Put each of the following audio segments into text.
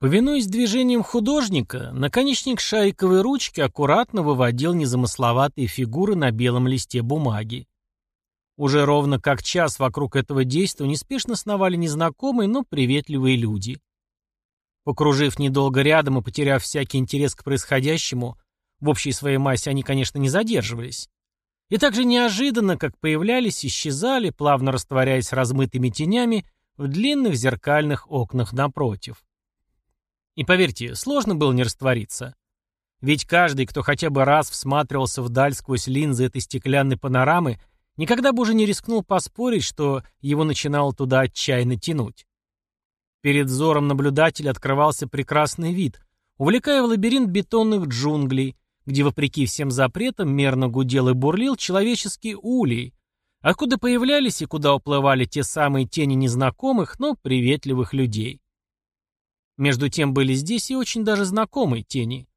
Повинуясь движениям художника, наконечник шариковой ручки аккуратно выводил незамысловатые фигуры на белом листе бумаги. Уже ровно как час вокруг этого действия неспешно сновали незнакомые, но приветливые люди. Покружив недолго рядом и потеряв всякий интерес к происходящему, в общей своей массе они, конечно, не задерживались. И так же неожиданно, как появлялись, исчезали, плавно растворяясь размытыми тенями в длинных зеркальных окнах напротив. И поверьте, сложно было не раствориться. Ведь каждый, кто хотя бы раз всматривался вдаль сквозь линзы этой стеклянной панорамы, никогда бы уже не рискнул поспорить, что его начинало туда отчаянно тянуть. Перед взором наблюдателя открывался прекрасный вид, увлекая в лабиринт бетонных джунглей, где, вопреки всем запретам, мерно гудел и бурлил человеческий улей, откуда появлялись и куда уплывали те самые тени незнакомых, но приветливых людей. Между тем были здесь и очень даже знакомые тени.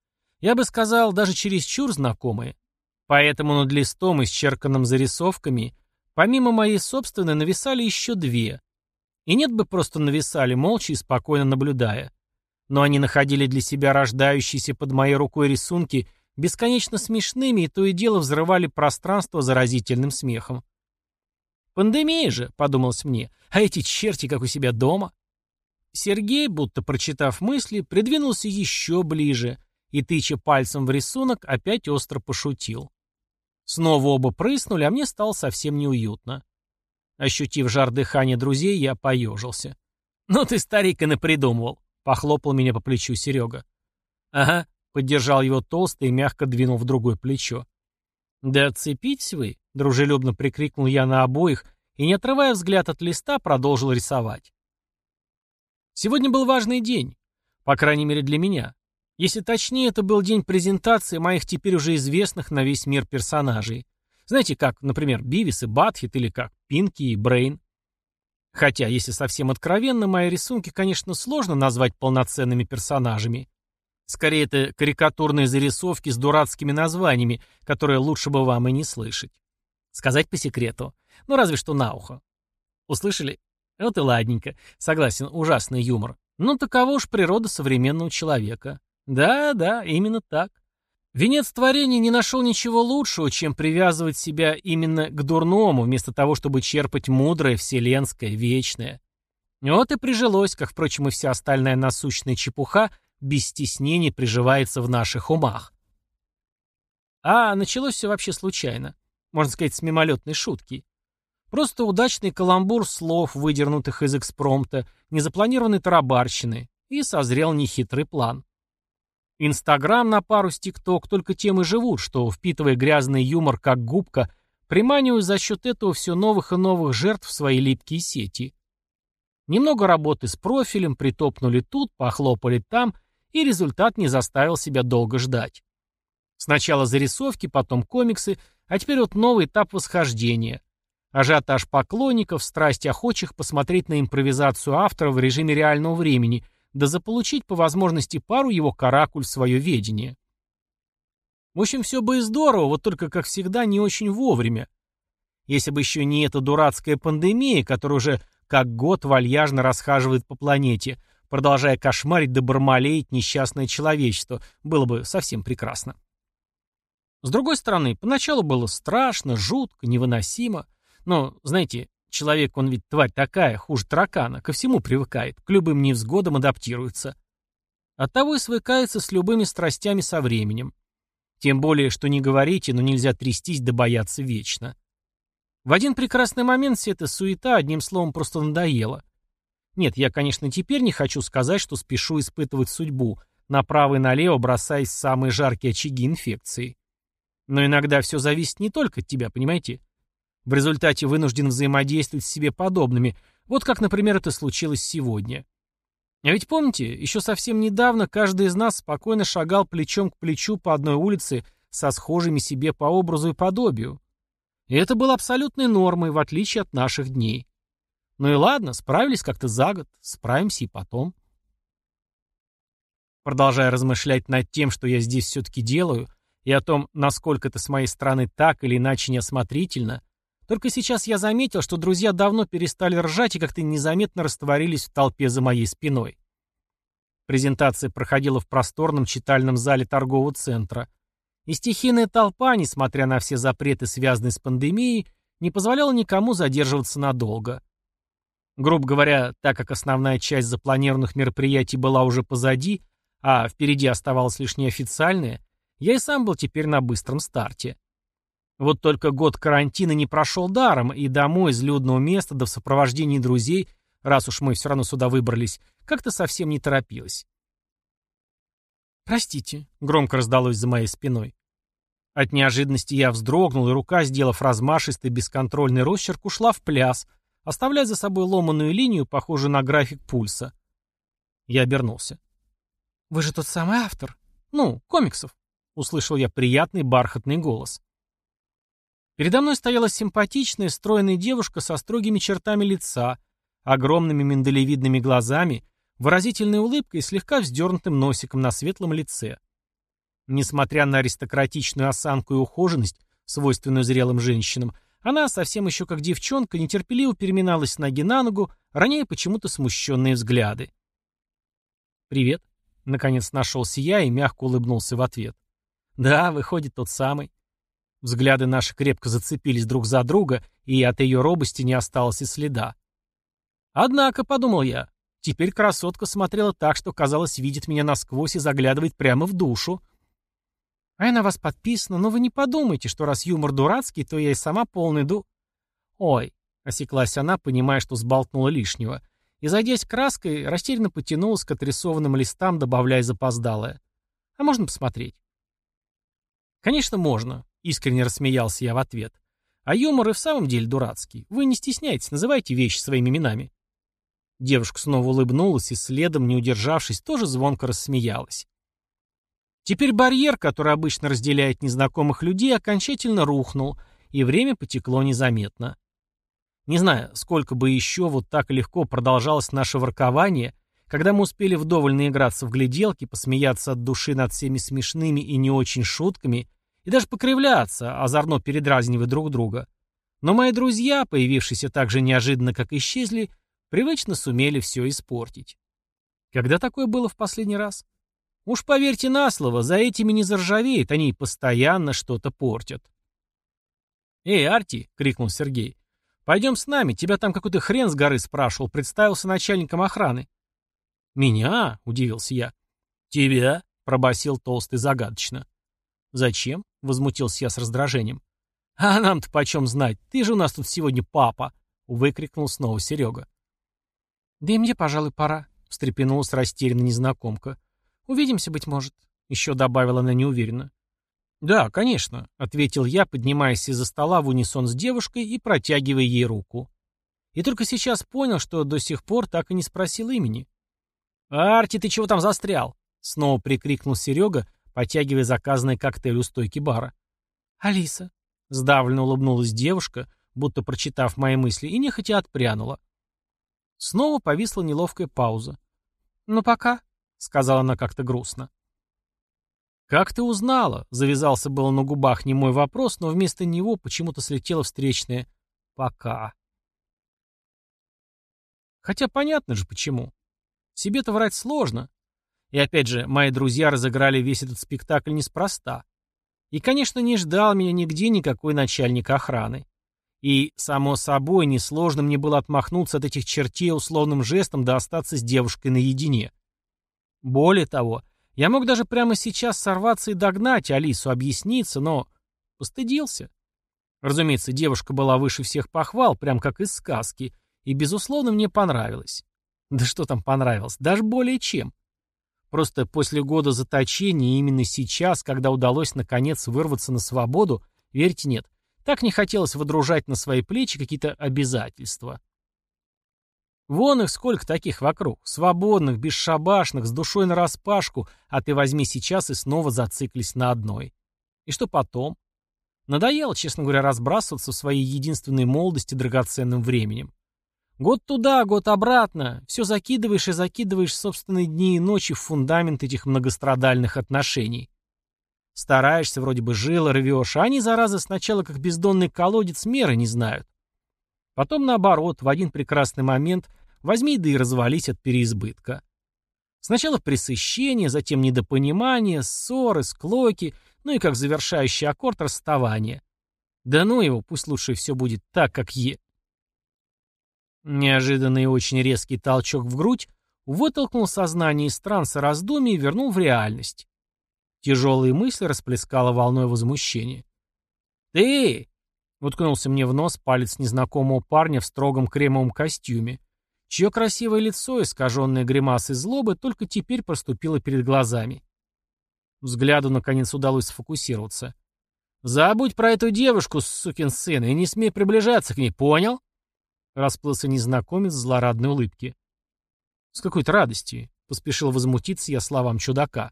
Я бы сказал, даже чересчур знакомые. Поэтому над листом, исчерканным зарисовками, помимо моей собственной, нависали еще две. И нет бы просто нависали, молча и спокойно наблюдая. Но они находили для себя рождающиеся под моей рукой рисунки бесконечно смешными и то и дело взрывали пространство заразительным смехом. «Пандемия же», — подумалось мне, — «а эти черти как у себя дома». Сергей, будто прочитав мысли, придвинулся еще ближе и, тыча пальцем в рисунок, опять остро пошутил. Снова оба прыснули, а мне стало совсем неуютно. Ощутив жар дыхания друзей, я поежился. «Ну ты, старик, и напридумывал», — похлопал меня по плечу Серега. «Ага», — поддержал его толстый и мягко двинул в другое плечо. «Да отцепитесь вы», — дружелюбно прикрикнул я на обоих и, не отрывая взгляд от листа, продолжил рисовать. Сегодня был важный день, по крайней мере для меня. Если точнее, это был день презентации моих теперь уже известных на весь мир персонажей. Знаете, как, например, Бивис и Батхит или как Пинки и Брейн. Хотя, если совсем откровенно, мои рисунки, конечно, сложно назвать полноценными персонажами. Скорее, это карикатурные зарисовки с дурацкими названиями, которые лучше бы вам и не слышать. Сказать по секрету. Ну, разве что на ухо. Услышали? Вот и ладненько. Согласен, ужасный юмор. Но таково уж природа современного человека. Да, да, именно так. Венец творения не нашел ничего лучшего, чем привязывать себя именно к дурному, вместо того, чтобы черпать мудрое, вселенское, вечное. Вот и прижилось, как, впрочем, и вся остальная насущная чепуха, без стеснений приживается в наших умах. А началось все вообще случайно. Можно сказать, с мимолетной шутки. Просто удачный каламбур слов, выдернутых из экспромта, незапланированной тарабарщины, и созрел нехитрый план. Инстаграм на пару с ТикТок только тем и живут, что, впитывая грязный юмор как губка, приманивают за счет этого все новых и новых жертв в свои липкие сети. Немного работы с профилем, притопнули тут, похлопали там, и результат не заставил себя долго ждать. Сначала зарисовки, потом комиксы, а теперь вот новый этап восхождения – Ажиотаж поклонников, страсть охочих посмотреть на импровизацию автора в режиме реального времени, да заполучить по возможности пару его каракуль в свое ведение. В общем, все бы и здорово, вот только, как всегда, не очень вовремя. Если бы еще не эта дурацкая пандемия, которая уже как год вальяжно расхаживает по планете, продолжая кошмарить да бармалеять несчастное человечество, было бы совсем прекрасно. С другой стороны, поначалу было страшно, жутко, невыносимо, но, знаете, человек, он ведь тварь такая, хуже таракана, ко всему привыкает, к любым невзгодам адаптируется. Оттого и свыкается с любыми страстями со временем. Тем более, что не говорите, но нельзя трястись да бояться вечно. В один прекрасный момент вся эта суета, одним словом, просто надоела. Нет, я, конечно, теперь не хочу сказать, что спешу испытывать судьбу, направо и налево бросаясь в самые жаркие очаги инфекции. Но иногда все зависит не только от тебя, понимаете? В результате вынужден взаимодействовать с себе подобными, вот как, например, это случилось сегодня. А ведь помните, еще совсем недавно каждый из нас спокойно шагал плечом к плечу по одной улице со схожими себе по образу и подобию. И это было абсолютной нормой, в отличие от наших дней. Ну и ладно, справились как-то за год, справимся и потом. Продолжая размышлять над тем, что я здесь все-таки делаю, и о том, насколько это с моей стороны так или иначе неосмотрительно, только сейчас я заметил, что друзья давно перестали ржать и как-то незаметно растворились в толпе за моей спиной. Презентация проходила в просторном читальном зале торгового центра. И стихийная толпа, несмотря на все запреты, связанные с пандемией, не позволяла никому задерживаться надолго. Грубо говоря, так как основная часть запланированных мероприятий была уже позади, а впереди оставалось лишь неофициальное, я и сам был теперь на быстром старте. Вот только год карантина не прошел даром, и домой из людного места, да в сопровождении друзей, раз уж мы все равно сюда выбрались, как-то совсем не торопилась. «Простите», — громко раздалось за моей спиной. От неожиданности я вздрогнул, и рука, сделав размашистый бесконтрольный росчерк, ушла в пляс, оставляя за собой ломаную линию, похожую на график пульса. Я обернулся. «Вы же тот самый автор? Ну, комиксов?» — услышал я приятный бархатный голос. Передо мной стояла симпатичная, стройная девушка со строгими чертами лица, огромными миндалевидными глазами, выразительной улыбкой и слегка вздернутым носиком на светлом лице. Несмотря на аристократичную осанку и ухоженность, свойственную зрелым женщинам, она, совсем еще как девчонка, нетерпеливо переминалась с ноги на ногу, роняя почему-то смущенные взгляды. «Привет», — наконец нашелся я и мягко улыбнулся в ответ. «Да, выходит тот самый». Взгляды наши крепко зацепились друг за друга, и от ее робости не осталось и следа. Однако, подумал я, теперь красотка смотрела так, что, казалось, видит меня насквозь и заглядывает прямо в душу. А я на вас подписана, но вы не подумайте, что раз юмор дурацкий, то я и сама полный ду... Ой, осеклась она, понимая, что сболтнула лишнего, и, зайдясь краской, растерянно потянулась к отрисованным листам, добавляя запоздалое. А можно посмотреть? Конечно, можно, искренне рассмеялся я в ответ. А юмор и в самом деле дурацкий. Вы не стесняйтесь, называйте вещи своими именами. Девушка снова улыбнулась и следом, не удержавшись, тоже звонко рассмеялась. Теперь барьер, который обычно разделяет незнакомых людей, окончательно рухнул, и время потекло незаметно. Не знаю, сколько бы еще вот так легко продолжалось наше воркование, когда мы успели вдоволь наиграться в гляделки, посмеяться от души над всеми смешными и не очень шутками, и даже покривляться, озорно передразнивая друг друга. Но мои друзья, появившиеся так же неожиданно, как исчезли, Привычно сумели все испортить. Когда такое было в последний раз? Уж поверьте на слово, за этими не заржавеет, они постоянно что-то портят. «Эй, Арти!» — крикнул Сергей. «Пойдем с нами, тебя там какой-то хрен с горы спрашивал, представился начальником охраны». «Меня?» — удивился я. «Тебя?» — пробасил толстый загадочно. «Зачем?» — возмутился я с раздражением. «А нам-то почем знать? Ты же у нас тут сегодня папа!» — выкрикнул снова Серега. «Да и мне, пожалуй, пора», — встрепенулась растерянная незнакомка. «Увидимся, быть может», — еще добавила она неуверенно. «Да, конечно», — ответил я, поднимаясь из-за стола в унисон с девушкой и протягивая ей руку. И только сейчас понял, что до сих пор так и не спросил имени. «Арти, ты чего там застрял?» — снова прикрикнул Серега, потягивая заказанный коктейль у стойки бара. «Алиса», — сдавленно улыбнулась девушка, будто прочитав мои мысли, и нехотя отпрянула. Снова повисла неловкая пауза. «Ну пока», — сказала она как-то грустно. «Как ты узнала?» — завязался было на губах не мой вопрос, но вместо него почему-то слетело встречное «пока». Хотя понятно же почему. Себе-то врать сложно. И опять же, мои друзья разыграли весь этот спектакль неспроста. И, конечно, не ждал меня нигде никакой начальник охраны. И, само собой, несложно мне было отмахнуться от этих чертей условным жестом да остаться с девушкой наедине. Более того, я мог даже прямо сейчас сорваться и догнать Алису, объясниться, но постыдился. Разумеется, девушка была выше всех похвал, прям как из сказки, и, безусловно, мне понравилось. Да что там понравилось, даже более чем. Просто после года заточения именно сейчас, когда удалось наконец вырваться на свободу, верьте нет, так не хотелось выдружать на свои плечи какие-то обязательства. Вон их сколько таких вокруг, свободных, бесшабашных, с душой нараспашку, а ты возьми сейчас и снова зациклись на одной. И что потом? Надоело, честно говоря, разбрасываться в своей единственной молодости драгоценным временем. Год туда, год обратно, все закидываешь и закидываешь собственные дни и ночи в фундамент этих многострадальных отношений. Стараешься, вроде бы жил, рвешь, а они, зараза, сначала как бездонный колодец меры не знают. Потом, наоборот, в один прекрасный момент возьми да и развались от переизбытка. Сначала пресыщение, затем недопонимание, ссоры, склоки, ну и как завершающий аккорд расставание. Да ну его, пусть лучше все будет так, как е. Неожиданный и очень резкий толчок в грудь вытолкнул сознание из транса раздумий и вернул в реальность. Тяжелые мысли расплескала волной возмущения. «Ты!» — уткнулся мне в нос палец незнакомого парня в строгом кремовом костюме, чье красивое лицо, искаженное гримасой злобы, только теперь проступило перед глазами. Взгляду, наконец, удалось сфокусироваться. «Забудь про эту девушку, сукин сын, и не смей приближаться к ней, понял?» Расплылся незнакомец в злорадной улыбке. «С какой-то радостью», — поспешил возмутиться я словам чудака.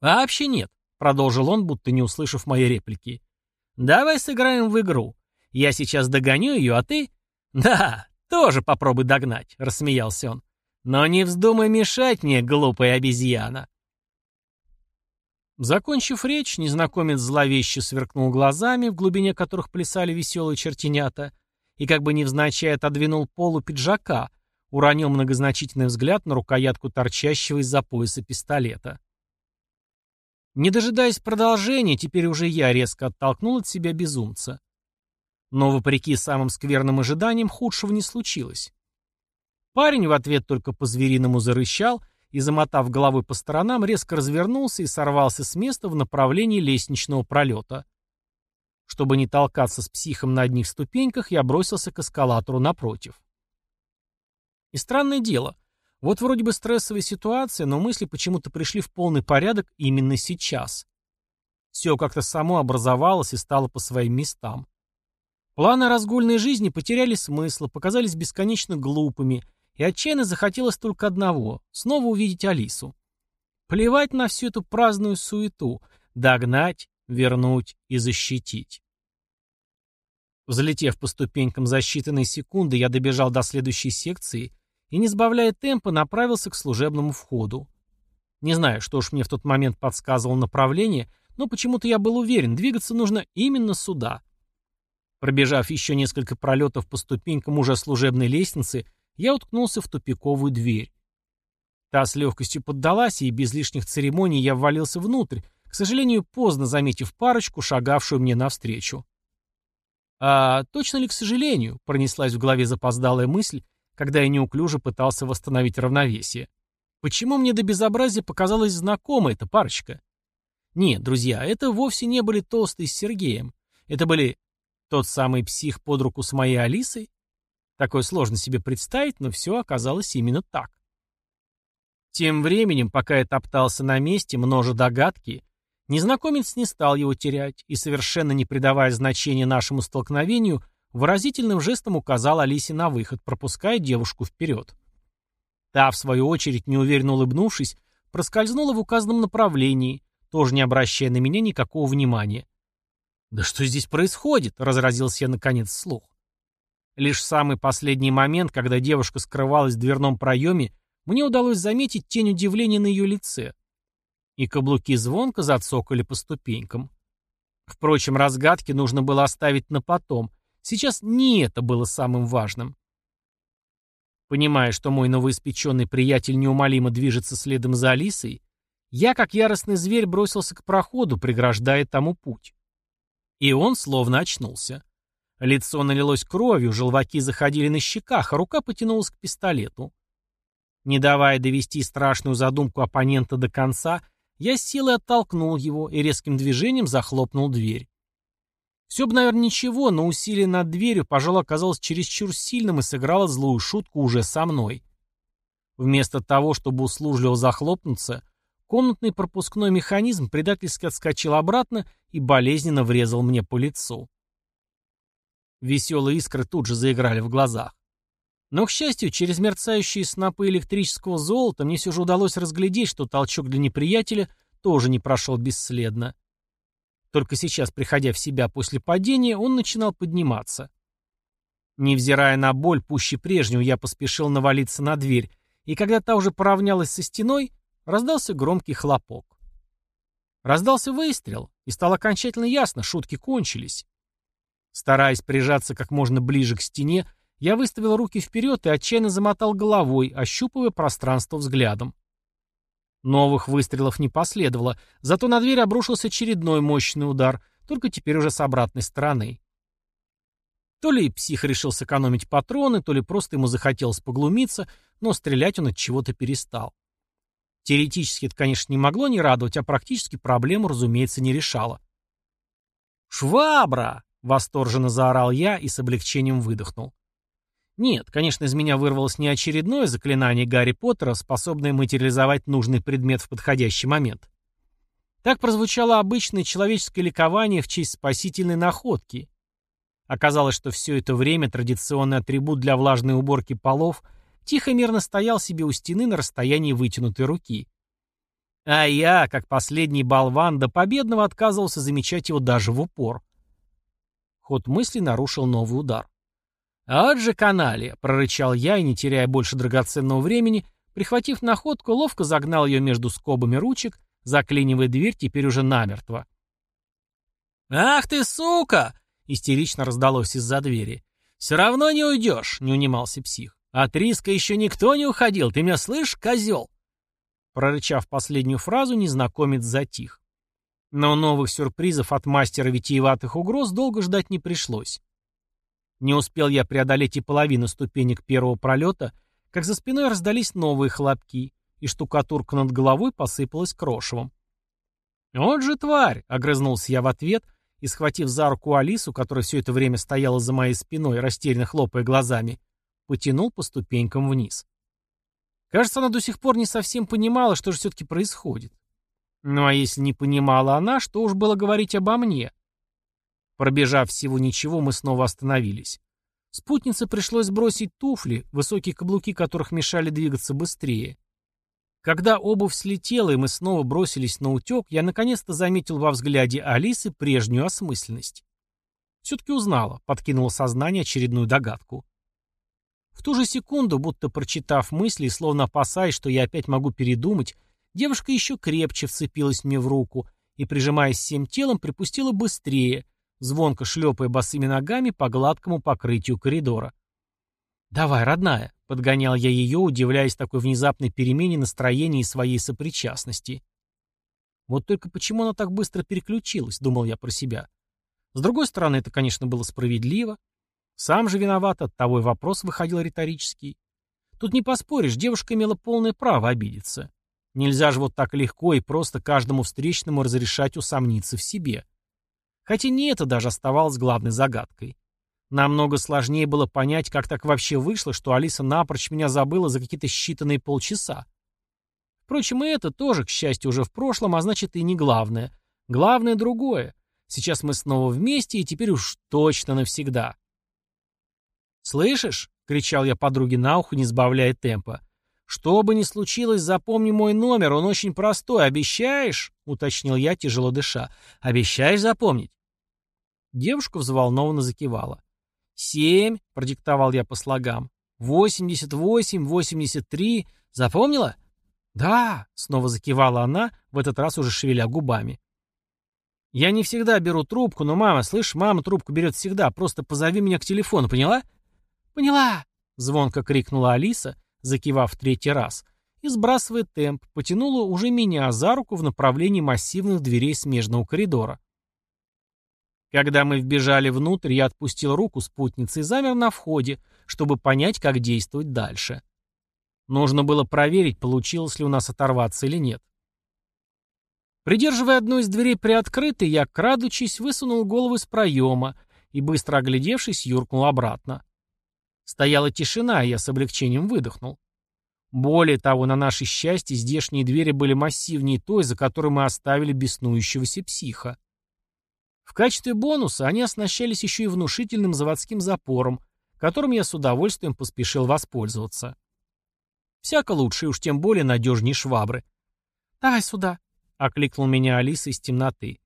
«Вообще нет», — продолжил он, будто не услышав моей реплики. «Давай сыграем в игру. Я сейчас догоню ее, а ты...» «Да, тоже попробуй догнать», — рассмеялся он. «Но не вздумай мешать мне, глупая обезьяна». Закончив речь, незнакомец зловеще сверкнул глазами, в глубине которых плясали веселые чертенята, и как бы невзначай отодвинул полу пиджака, уронил многозначительный взгляд на рукоятку торчащего из-за пояса пистолета. Не дожидаясь продолжения, теперь уже я резко оттолкнул от себя безумца. Но, вопреки самым скверным ожиданиям, худшего не случилось. Парень в ответ только по-звериному зарычал и, замотав головой по сторонам, резко развернулся и сорвался с места в направлении лестничного пролета. Чтобы не толкаться с психом на одних ступеньках, я бросился к эскалатору напротив. И странное дело, вот вроде бы стрессовая ситуация, но мысли почему-то пришли в полный порядок именно сейчас. Все как-то само образовалось и стало по своим местам. Планы разгульной жизни потеряли смысл, показались бесконечно глупыми, и отчаянно захотелось только одного — снова увидеть Алису. Плевать на всю эту праздную суету, догнать, вернуть и защитить. Взлетев по ступенькам за считанные секунды, я добежал до следующей секции и, не сбавляя темпа, направился к служебному входу. Не знаю, что уж мне в тот момент подсказывало направление, но почему-то я был уверен, двигаться нужно именно сюда. Пробежав еще несколько пролетов по ступенькам уже служебной лестницы, я уткнулся в тупиковую дверь. Та с легкостью поддалась, и без лишних церемоний я ввалился внутрь, к сожалению, поздно заметив парочку, шагавшую мне навстречу. А точно ли к сожалению, пронеслась в голове запоздалая мысль, когда я неуклюже пытался восстановить равновесие. Почему мне до безобразия показалась знакома эта парочка? Нет, друзья, это вовсе не были Толстый с Сергеем. Это были тот самый псих под руку с моей Алисой? Такое сложно себе представить, но все оказалось именно так. Тем временем, пока я топтался на месте, множе догадки, незнакомец не стал его терять и, совершенно не придавая значения нашему столкновению, выразительным жестом указал Алисе на выход, пропуская девушку вперед. Та, в свою очередь, неуверенно улыбнувшись, проскользнула в указанном направлении, тоже не обращая на меня никакого внимания. «Да что здесь происходит?» — разразился я наконец вслух. Лишь в самый последний момент, когда девушка скрывалась в дверном проеме, мне удалось заметить тень удивления на ее лице. И каблуки звонко зацокали по ступенькам. Впрочем, разгадки нужно было оставить на потом, Сейчас не это было самым важным. Понимая, что мой новоиспеченный приятель неумолимо движется следом за Алисой, я, как яростный зверь, бросился к проходу, преграждая тому путь. И он словно очнулся. Лицо налилось кровью, желваки заходили на щеках, а рука потянулась к пистолету. Не давая довести страшную задумку оппонента до конца, я силой оттолкнул его и резким движением захлопнул дверь. Все бы, наверное, ничего, но усилие над дверью, пожалуй, оказалось чересчур сильным и сыграло злую шутку уже со мной. Вместо того, чтобы услужливо захлопнуться, комнатный пропускной механизм предательски отскочил обратно и болезненно врезал мне по лицу. Веселые искры тут же заиграли в глазах. Но, к счастью, через мерцающие снопы электрического золота мне все же удалось разглядеть, что толчок для неприятеля тоже не прошел бесследно. Только сейчас, приходя в себя после падения, он начинал подниматься. Невзирая на боль, пуще прежнего, я поспешил навалиться на дверь, и когда та уже поравнялась со стеной, раздался громкий хлопок. Раздался выстрел, и стало окончательно ясно, шутки кончились. Стараясь прижаться как можно ближе к стене, я выставил руки вперед и отчаянно замотал головой, ощупывая пространство взглядом. Новых выстрелов не последовало, зато на дверь обрушился очередной мощный удар, только теперь уже с обратной стороны. То ли псих решил сэкономить патроны, то ли просто ему захотелось поглумиться, но стрелять он от чего-то перестал. Теоретически это, конечно, не могло не радовать, а практически проблему, разумеется, не решало. «Швабра!» — восторженно заорал я и с облегчением выдохнул. Нет, конечно, из меня вырвалось не очередное заклинание Гарри Поттера, способное материализовать нужный предмет в подходящий момент. Так прозвучало обычное человеческое ликование в честь спасительной находки. Оказалось, что все это время традиционный атрибут для влажной уборки полов тихо мирно стоял себе у стены на расстоянии вытянутой руки. А я, как последний болван, до победного отказывался замечать его даже в упор. Ход мысли нарушил новый удар. «Вот же канале!» — прорычал я и, не теряя больше драгоценного времени, прихватив находку, ловко загнал ее между скобами ручек, заклинивая дверь теперь уже намертво. «Ах ты, сука!» — истерично раздалось из-за двери. «Все равно не уйдешь!» — не унимался псих. «От риска еще никто не уходил, ты меня слышишь, козел?» Прорычав последнюю фразу, незнакомец затих. Но новых сюрпризов от мастера витиеватых угроз долго ждать не пришлось. Не успел я преодолеть и половину ступенек первого пролета, как за спиной раздались новые хлопки, и штукатурка над головой посыпалась крошевом. «Вот же тварь!» — огрызнулся я в ответ и, схватив за руку Алису, которая все это время стояла за моей спиной, растерянно хлопая глазами, потянул по ступенькам вниз. Кажется, она до сих пор не совсем понимала, что же все-таки происходит. Ну а если не понимала она, что уж было говорить обо мне? Пробежав всего ничего, мы снова остановились. Спутнице пришлось сбросить туфли, высокие каблуки которых мешали двигаться быстрее. Когда обувь слетела, и мы снова бросились на утек, я наконец-то заметил во взгляде Алисы прежнюю осмысленность. Все-таки узнала, подкинула сознание очередную догадку. В ту же секунду, будто прочитав мысли и словно опасаясь, что я опять могу передумать, девушка еще крепче вцепилась мне в руку и, прижимаясь всем телом, припустила быстрее, звонко шлепая босыми ногами по гладкому покрытию коридора. «Давай, родная», — подгонял я ее, удивляясь такой внезапной перемене настроения и своей сопричастности. Вот только почему она так быстро переключилась, думал я про себя. С другой стороны, это, конечно, было справедливо. Сам же виноват, от того и вопрос выходил риторический. Тут не поспоришь, девушка имела полное право обидеться. Нельзя же вот так легко и просто каждому встречному разрешать усомниться в себе. Хотя не это даже оставалось главной загадкой. Намного сложнее было понять, как так вообще вышло, что Алиса напрочь меня забыла за какие-то считанные полчаса. Впрочем, и это тоже, к счастью, уже в прошлом, а значит и не главное. Главное другое. Сейчас мы снова вместе, и теперь уж точно навсегда. «Слышишь?» — кричал я подруге на ухо, не сбавляя темпа. «Что бы ни случилось, запомни мой номер, он очень простой. Обещаешь?» — уточнил я, тяжело дыша. «Обещаешь запомнить?» Девушка взволнованно закивала. «Семь», — продиктовал я по слогам. «Восемьдесят восемь, восемьдесят три. Запомнила?» «Да», — снова закивала она, в этот раз уже шевеля губами. «Я не всегда беру трубку, но, мама, слышь, мама трубку берет всегда. Просто позови меня к телефону, поняла?» «Поняла!» — звонко крикнула Алиса, закивав третий раз, и, сбрасывая темп, потянула уже меня за руку в направлении массивных дверей смежного коридора. Когда мы вбежали внутрь, я отпустил руку спутницы и замер на входе, чтобы понять, как действовать дальше. Нужно было проверить, получилось ли у нас оторваться или нет. Придерживая одну из дверей приоткрытой, я, крадучись, высунул голову из проема и, быстро оглядевшись, юркнул обратно. Стояла тишина, и я с облегчением выдохнул. Более того, на наше счастье, здешние двери были массивнее той, за которой мы оставили беснующегося психа. В качестве бонуса они оснащались еще и внушительным заводским запором, которым я с удовольствием поспешил воспользоваться. Всяко лучше, и уж тем более надежнее швабры. «Давай сюда», — окликнул меня Алиса из темноты.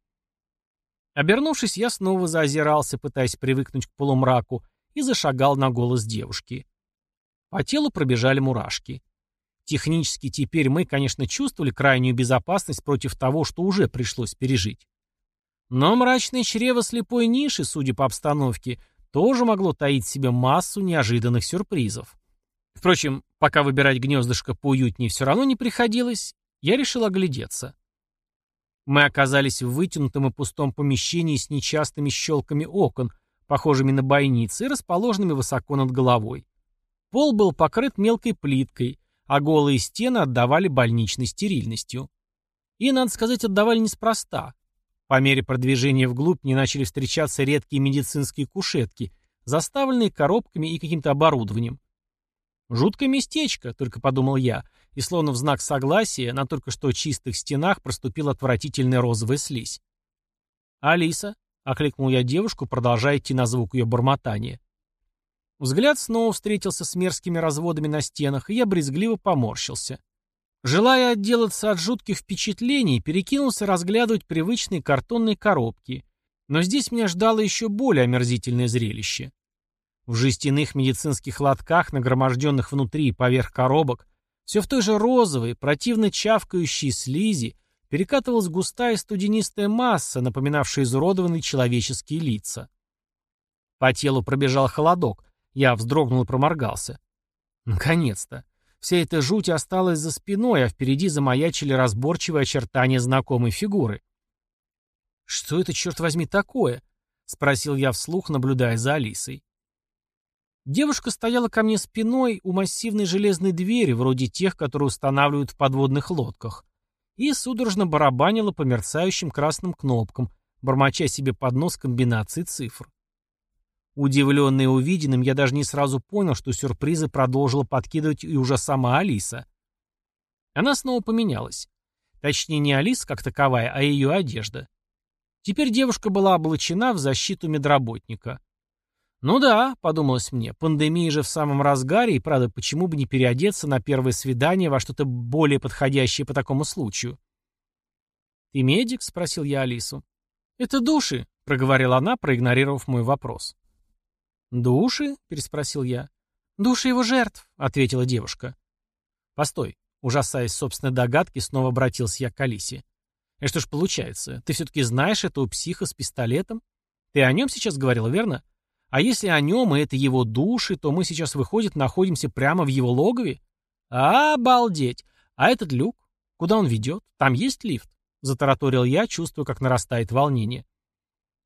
Обернувшись, я снова заозирался, пытаясь привыкнуть к полумраку, и зашагал на голос девушки. По телу пробежали мурашки. Технически теперь мы, конечно, чувствовали крайнюю безопасность против того, что уже пришлось пережить. Но мрачное чрево слепой ниши, судя по обстановке, тоже могло таить в себе массу неожиданных сюрпризов. Впрочем, пока выбирать гнездышко поуютнее все равно не приходилось, Я решил оглядеться. Мы оказались в вытянутом и пустом помещении с нечастыми щелками окон, похожими на бойницы, и расположенными высоко над головой. Пол был покрыт мелкой плиткой, а голые стены отдавали больничной стерильностью. И, надо сказать, отдавали неспроста. По мере продвижения вглубь не начали встречаться редкие медицинские кушетки, заставленные коробками и каким-то оборудованием. Жуткое местечко, только подумал я, и словно в знак согласия на только что чистых стенах проступила отвратительная розовая слизь. «Алиса», — окликнул я девушку, продолжая идти на звук ее бормотания. Взгляд снова встретился с мерзкими разводами на стенах, и я брезгливо поморщился. Желая отделаться от жутких впечатлений, перекинулся разглядывать привычные картонные коробки. Но здесь меня ждало еще более омерзительное зрелище. В жестяных медицинских лотках, нагроможденных внутри и поверх коробок, все в той же розовой, противно чавкающей слизи, перекатывалась густая студенистая масса, напоминавшая изуродованные человеческие лица. По телу пробежал холодок, я вздрогнул и проморгался. Наконец-то. Вся эта жуть осталась за спиной, а впереди замаячили разборчивые очертания знакомой фигуры. «Что это, черт возьми, такое?» — спросил я вслух, наблюдая за Алисой. Девушка стояла ко мне спиной у массивной железной двери, вроде тех, которые устанавливают в подводных лодках, и судорожно барабанила по мерцающим красным кнопкам, бормоча себе под нос комбинации цифр. Удивленный увиденным, я даже не сразу понял, что сюрпризы продолжила подкидывать и уже сама Алиса. Она снова поменялась. Точнее, не Алиса как таковая, а ее одежда. Теперь девушка была облачена в защиту медработника. Ну да, подумалось мне, пандемия же в самом разгаре, и правда, почему бы не переодеться на первое свидание во что-то более подходящее по такому случаю? «Ты медик?» — спросил я Алису. «Это души», — проговорила она, проигнорировав мой вопрос. «Души?» — переспросил я. «Души его жертв», — ответила девушка. «Постой», — ужасаясь собственной догадки, снова обратился я к Алисе. «Это что ж получается, ты все-таки знаешь этого психа с пистолетом? Ты о нем сейчас говорила, верно? А если о нем, и это его души, то мы сейчас, выходит, находимся прямо в его логове? Обалдеть! А этот люк? Куда он ведет? Там есть лифт?» — затараторил я, чувствуя, как нарастает волнение.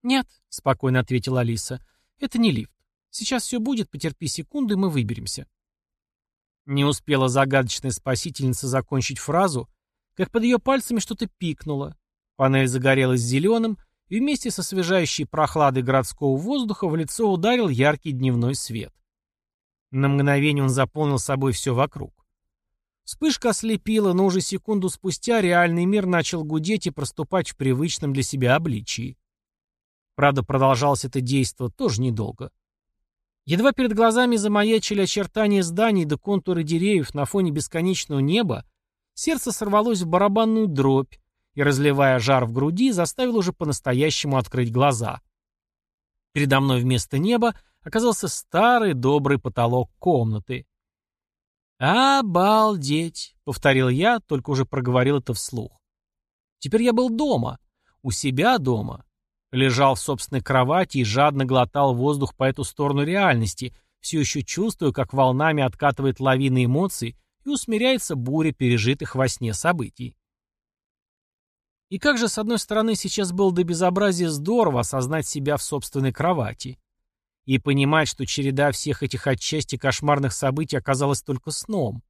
«Нет», — спокойно ответила Алиса, — «это не лифт. Сейчас все будет, потерпи секунду, и мы выберемся. Не успела загадочная спасительница закончить фразу, как под ее пальцами что-то пикнуло. Панель загорелась зеленым, и вместе со освежающей прохладой городского воздуха в лицо ударил яркий дневной свет. На мгновение он заполнил собой все вокруг. Вспышка ослепила, но уже секунду спустя реальный мир начал гудеть и проступать в привычном для себя обличии. Правда, продолжалось это действо тоже недолго. Едва перед глазами замаячили очертания зданий до контуры деревьев на фоне бесконечного неба, сердце сорвалось в барабанную дробь и, разливая жар в груди, заставило уже по-настоящему открыть глаза. Передо мной вместо неба оказался старый добрый потолок комнаты. «Обалдеть!» — повторил я, только уже проговорил это вслух. Теперь я был дома, у себя дома, Лежал в собственной кровати и жадно глотал воздух по эту сторону реальности, все еще чувствуя, как волнами откатывает лавина эмоций и усмиряется буря пережитых во сне событий. И как же, с одной стороны, сейчас было до безобразия здорово осознать себя в собственной кровати и понимать, что череда всех этих отчасти кошмарных событий оказалась только сном.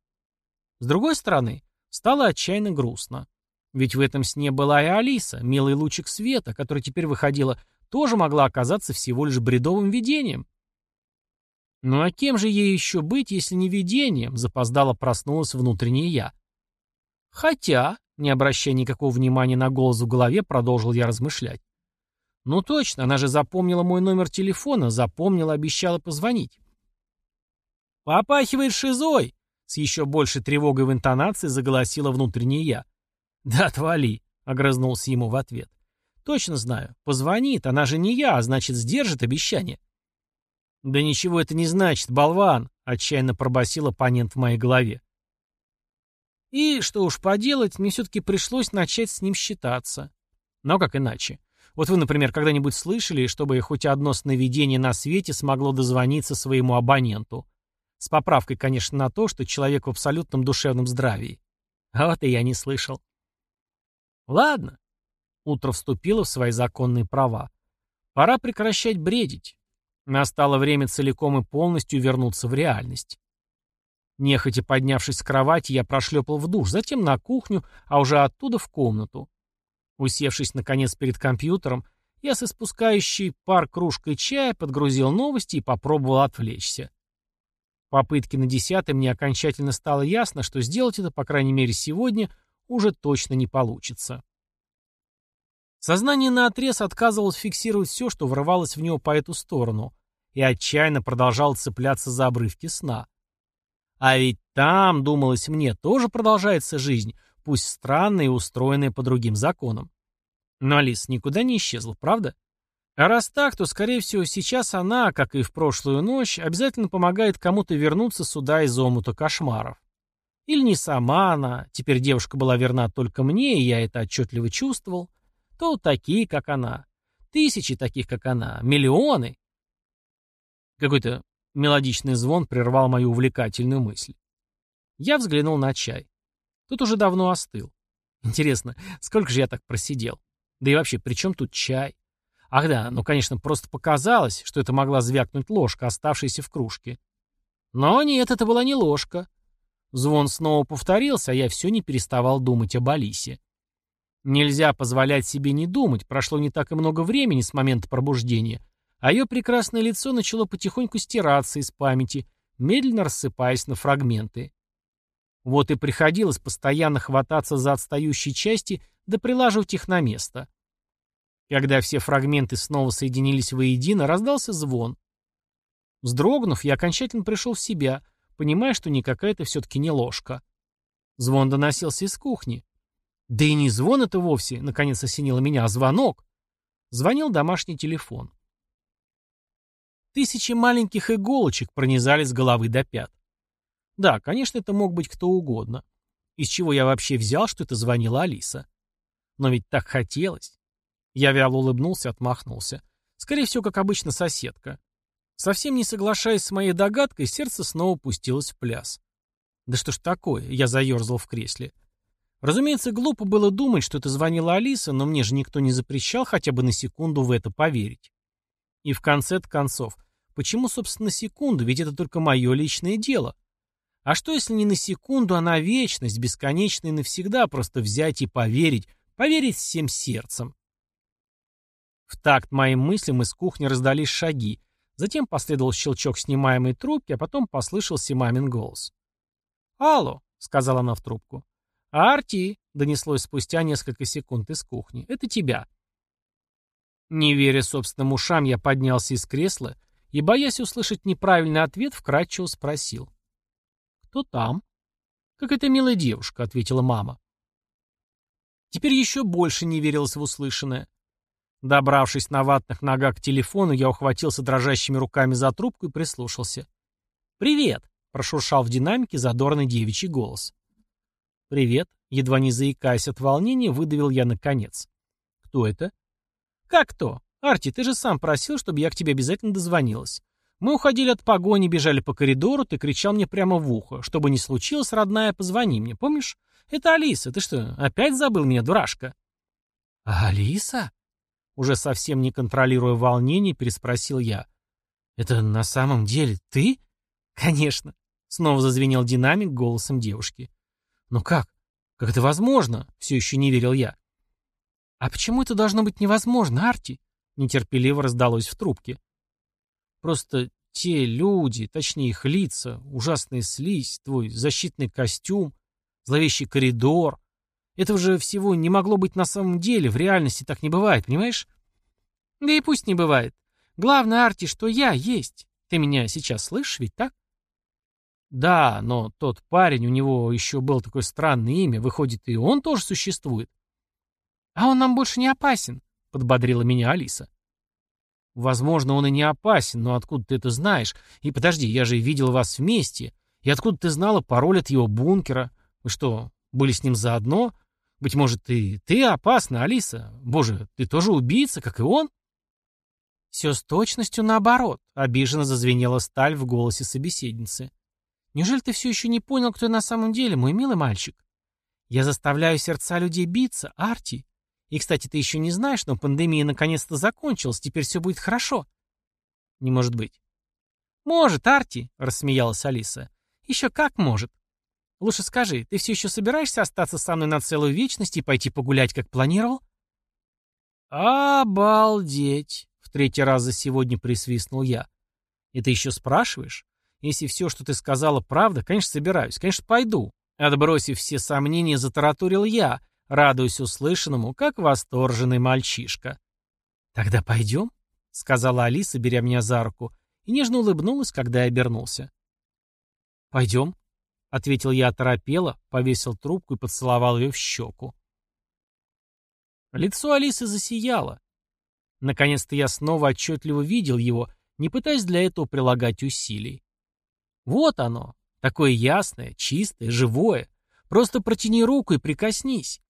С другой стороны, стало отчаянно грустно. Ведь в этом сне была и Алиса, милый лучик света, который теперь выходила, тоже могла оказаться всего лишь бредовым видением. Ну а кем же ей еще быть, если не видением, запоздало проснулась внутреннее я. Хотя, не обращая никакого внимания на голос в голове, продолжил я размышлять. Ну точно, она же запомнила мой номер телефона, запомнила, обещала позвонить. «Попахивает шизой!» — с еще большей тревогой в интонации заголосила внутренняя я. «Да отвали», — огрызнулся ему в ответ. «Точно знаю. Позвонит, она же не я, а значит, сдержит обещание». «Да ничего это не значит, болван», — отчаянно пробасил оппонент в моей голове. И, что уж поделать, мне все-таки пришлось начать с ним считаться. Но как иначе? Вот вы, например, когда-нибудь слышали, чтобы хоть одно сновидение на свете смогло дозвониться своему абоненту? С поправкой, конечно, на то, что человек в абсолютном душевном здравии. А вот и я не слышал. Ладно. Утро вступило в свои законные права. Пора прекращать бредить. Настало время целиком и полностью вернуться в реальность. Нехотя поднявшись с кровати, я прошлепал в душ, затем на кухню, а уже оттуда в комнату. Усевшись, наконец, перед компьютером, я с испускающей пар кружкой чая подгрузил новости и попробовал отвлечься. Попытки на десятый мне окончательно стало ясно, что сделать это, по крайней мере сегодня, уже точно не получится. Сознание наотрез отказывалось фиксировать все, что врывалось в него по эту сторону, и отчаянно продолжал цепляться за обрывки сна. А ведь там, думалось мне, тоже продолжается жизнь, пусть странная и устроенная по другим законам. Но Алис никуда не исчезла, правда? А раз так, то, скорее всего, сейчас она, как и в прошлую ночь, обязательно помогает кому-то вернуться сюда из омута кошмаров. Или не сама она, теперь девушка была верна только мне, и я это отчетливо чувствовал, то такие, как она. Тысячи таких, как она. Миллионы. Какой-то мелодичный звон прервал мою увлекательную мысль. Я взглянул на чай. Тут уже давно остыл. Интересно, сколько же я так просидел? Да и вообще, при чем тут чай? Ах да, ну, конечно, просто показалось, что это могла звякнуть ложка, оставшаяся в кружке. Но нет, это была не ложка. Звон снова повторился, а я все не переставал думать об Алисе. Нельзя позволять себе не думать, прошло не так и много времени с момента пробуждения, а ее прекрасное лицо начало потихоньку стираться из памяти, медленно рассыпаясь на фрагменты. Вот и приходилось постоянно хвататься за отстающие части да прилаживать их на место. Когда все фрагменты снова соединились воедино, раздался звон. Вздрогнув, я окончательно пришел в себя, понимая, что никакая это все-таки не ложка. Звон доносился из кухни. Да и не звон это вовсе, наконец осенило меня, а звонок. Звонил домашний телефон. Тысячи маленьких иголочек пронизали с головы до пят. Да, конечно, это мог быть кто угодно. Из чего я вообще взял, что это звонила Алиса? Но ведь так хотелось. Я вяло улыбнулся, отмахнулся. Скорее всего, как обычно, соседка. Совсем не соглашаясь с моей догадкой, сердце снова пустилось в пляс. Да что ж такое, я заерзал в кресле. Разумеется, глупо было думать, что это звонила Алиса, но мне же никто не запрещал хотя бы на секунду в это поверить. И в конце концов, почему, собственно, секунду, ведь это только мое личное дело. А что, если не на секунду, а на вечность, бесконечно и навсегда просто взять и поверить, Поверить всем сердцем. В такт моим мыслям из кухни раздались шаги. Затем последовал щелчок снимаемой трубки, а потом послышался мамин голос. «Алло», — сказала она в трубку. «Арти», — донеслось спустя несколько секунд из кухни, — «это тебя». Не веря собственным ушам, я поднялся из кресла и, боясь услышать неправильный ответ, вкратчиво спросил. «Кто там?» «Как эта милая девушка», — ответила мама. Теперь еще больше не верилось в услышанное. Добравшись на ватных ногах к телефону, я ухватился дрожащими руками за трубку и прислушался. «Привет!» — прошуршал в динамике задорный девичий голос. «Привет!» — едва не заикаясь от волнения, выдавил я наконец. «Кто это?» «Как кто? Арти, ты же сам просил, чтобы я к тебе обязательно дозвонилась. Мы уходили от погони, бежали по коридору, ты кричал мне прямо в ухо. Что бы ни случилось, родная, позвони мне, помнишь? «Это Алиса. Ты что, опять забыл меня, дурашка?» «Алиса?» Уже совсем не контролируя волнение, переспросил я. «Это на самом деле ты?» «Конечно», — снова зазвенел динамик голосом девушки. «Ну как? Как это возможно?» — все еще не верил я. «А почему это должно быть невозможно, Арти?» — нетерпеливо раздалось в трубке. «Просто те люди, точнее их лица, ужасная слизь, твой защитный костюм, зловещий коридор. Этого же всего не могло быть на самом деле, в реальности так не бывает, понимаешь? Да и пусть не бывает. Главное, Арти, что я есть. Ты меня сейчас слышишь, ведь так? Да, но тот парень, у него еще было такое странное имя, выходит, и он тоже существует. А он нам больше не опасен, подбодрила меня Алиса. Возможно, он и не опасен, но откуда ты это знаешь? И подожди, я же видел вас вместе. И откуда ты знала пароль от его бункера? Вы что, были с ним заодно? Быть может, и ты опасна, Алиса? Боже, ты тоже убийца, как и он? Все с точностью наоборот, обиженно зазвенела сталь в голосе собеседницы. Неужели ты все еще не понял, кто я на самом деле, мой милый мальчик? Я заставляю сердца людей биться, Арти. И, кстати, ты еще не знаешь, но пандемия наконец-то закончилась, теперь все будет хорошо. Не может быть. Может, Арти, рассмеялась Алиса. Еще как может. Лучше скажи, ты все еще собираешься остаться со мной на целую вечность и пойти погулять, как планировал? Обалдеть! В третий раз за сегодня присвистнул я. И ты еще спрашиваешь? Если все, что ты сказала, правда, конечно, собираюсь, конечно, пойду. Отбросив все сомнения, затараторил я, радуясь услышанному, как восторженный мальчишка. «Тогда пойдем?» — сказала Алиса, беря меня за руку, и нежно улыбнулась, когда я обернулся. «Пойдем», — ответил я оторопело, повесил трубку и поцеловал ее в щеку. Лицо Алисы засияло. Наконец-то я снова отчетливо видел его, не пытаясь для этого прилагать усилий. Вот оно, такое ясное, чистое, живое. Просто протяни руку и прикоснись.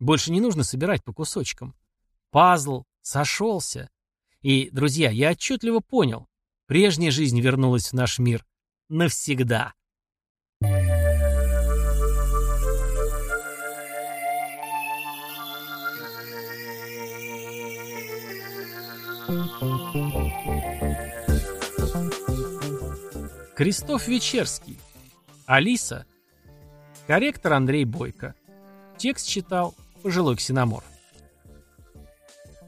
Больше не нужно собирать по кусочкам. Пазл сошелся. И, друзья, я отчетливо понял. Прежняя жизнь вернулась в наш мир. Навсегда. Кристоф Вечерский. Алиса. Корректор Андрей Бойко. Текст читал пожилой ксеноморф.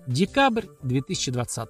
Декабрь 2020